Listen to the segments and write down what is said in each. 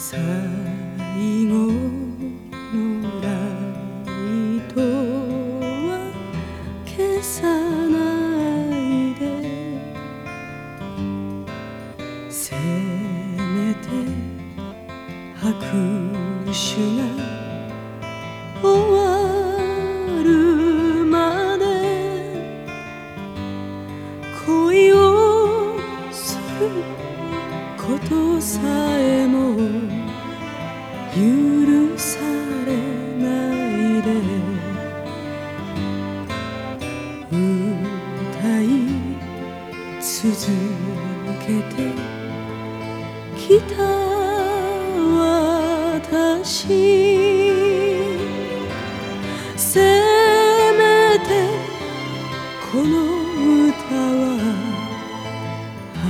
最私せめてこの歌はあ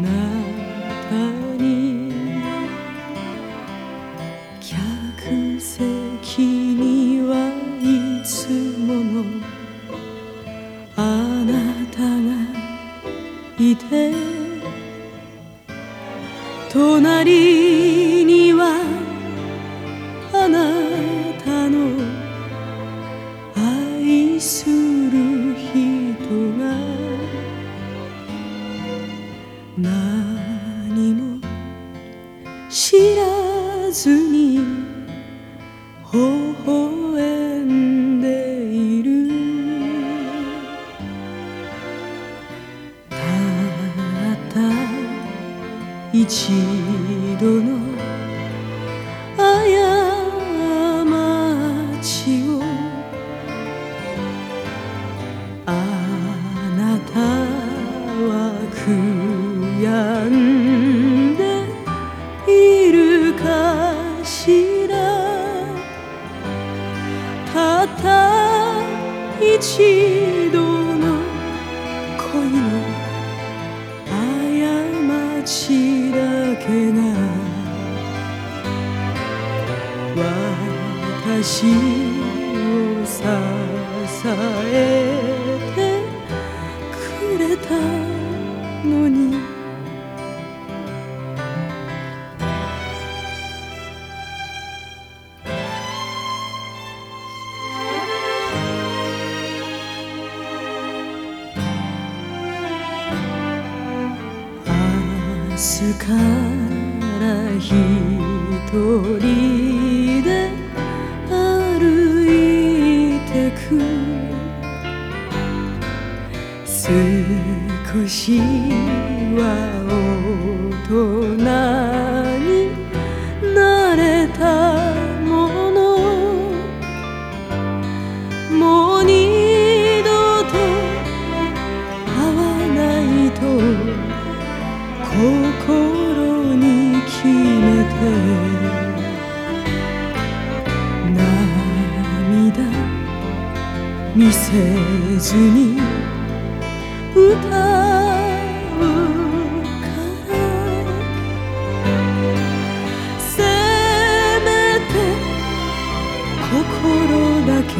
なたに。客席にはいつものあなたがいて。隣する人が何も知らずに微笑んでいる。たった一度の悔やんでいるかしら。たった一度の恋の過ちだけが私日から一人で歩いてく。少しは大人見せずに歌うからせめて心だけ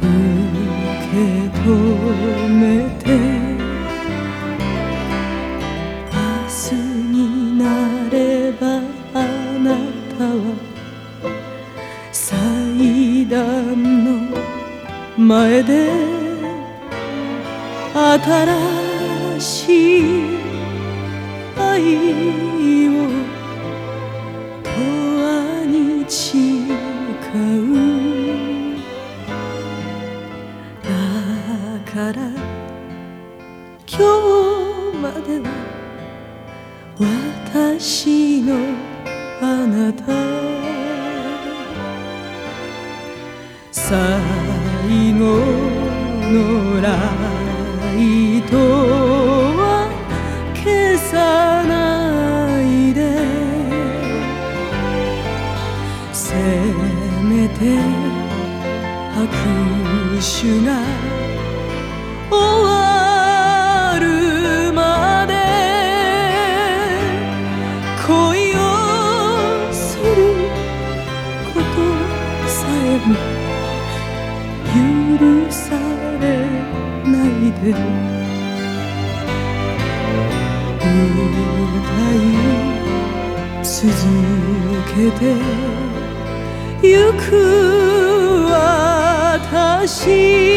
受け止めて明日になれば前で新しい愛を永遠に誓う。だから今日までは私のあなた。さあ最後のライトは消さないで。せめて拍手が終わ歌い続けてゆく私